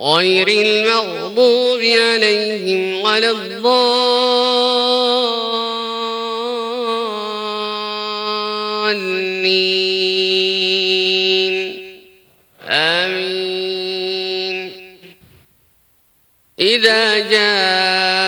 غير المغضوب عليهم ولا الضالين. آمين. إذا جاءك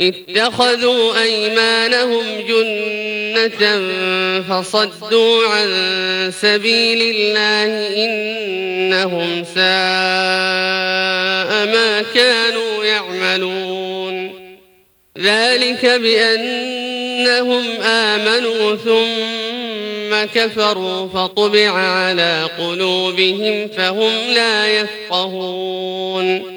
اتخذوا أيمانهم جنة فصدوا عن سبيل الله إنهم ساء ما كانوا يعملون. ذلك بأنهم آمنوا ثم كفروا فطبع على قلوبهم فهم لا يفقهون.